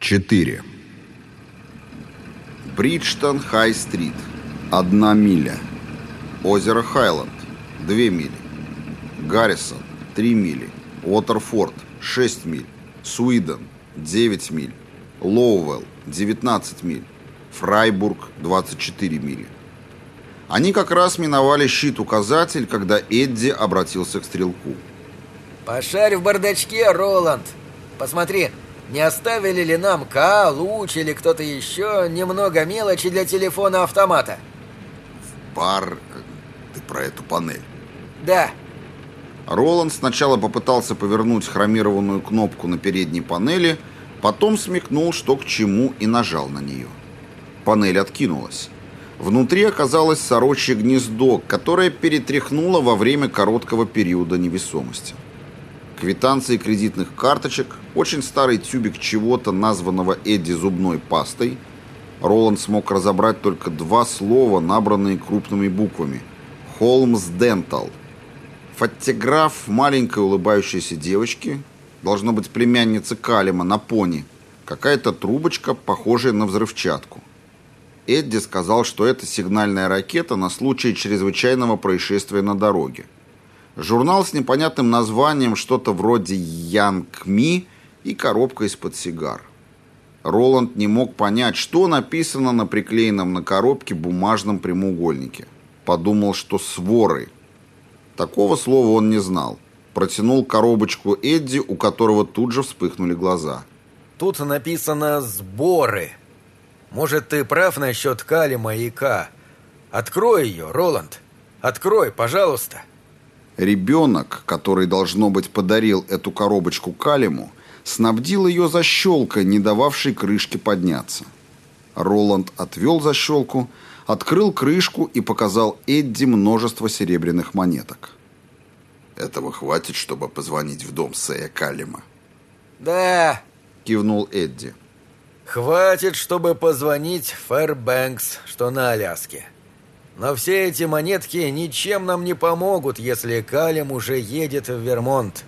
4. Бриджтон Хай-стрит. Одна миля. Озеро Хайланд. Две мили. Гаррисон. Три мили. Уотерфорд. Шесть миль. Суиден. Девять миль. Лоуэлл. Девятнадцать миль. Фрайбург. Двадцать четыре мили. Они как раз миновали щит-указатель, когда Эдди обратился к стрелку. «Пошарь в бардачке, Роланд. Посмотри, не оставили ли нам Ка, Луч или кто-то еще немного мелочи для телефона-автомата?» «Бар... Ты про эту панель?» «Да». Роланд сначала попытался повернуть хромированную кнопку на передней панели, потом смекнул, что к чему, и нажал на нее. Панель откинулась. Внутри оказалось сорочье гнездо, которое перетряхнуло во время короткого периода невесомости. Квитанции кредитных карточек, очень старый тюбик чего-то, названного Эдди зубной пастой. Роланд смог разобрать только два слова, набранные крупными буквами. «Холмс Дентал». Фотограф маленькой улыбающейся девочки, должно быть племянница Калима, на пони. Какая-то трубочка, похожая на взрывчатку. Эдди сказал, что это сигнальная ракета на случай чрезвычайного происшествия на дороге. Журнал с непонятным названием, что-то вроде «Янг Ми» и коробка из-под сигар. Роланд не мог понять, что написано на приклеенном на коробке бумажном прямоугольнике. Подумал, что «своры». Такого слова он не знал. Протянул коробочку Эдди, у которого тут же вспыхнули глаза. «Тут написано «сборы». Может, ты прав насчет Калима и. Открой ее, Роланд. Открой, пожалуйста. Ребенок, который, должно быть, подарил эту коробочку Калиму, снабдил ее защелкой, не дававшей крышке подняться. Роланд отвел защелку, открыл крышку и показал Эдди множество серебряных монеток. «Этого хватит, чтобы позвонить в дом Сэя Калима?» «Да», — кивнул Эдди. Хватит, чтобы позвонить Фэрбэнкс, что на Аляске. Но все эти монетки ничем нам не помогут, если Калим уже едет в Вермонт.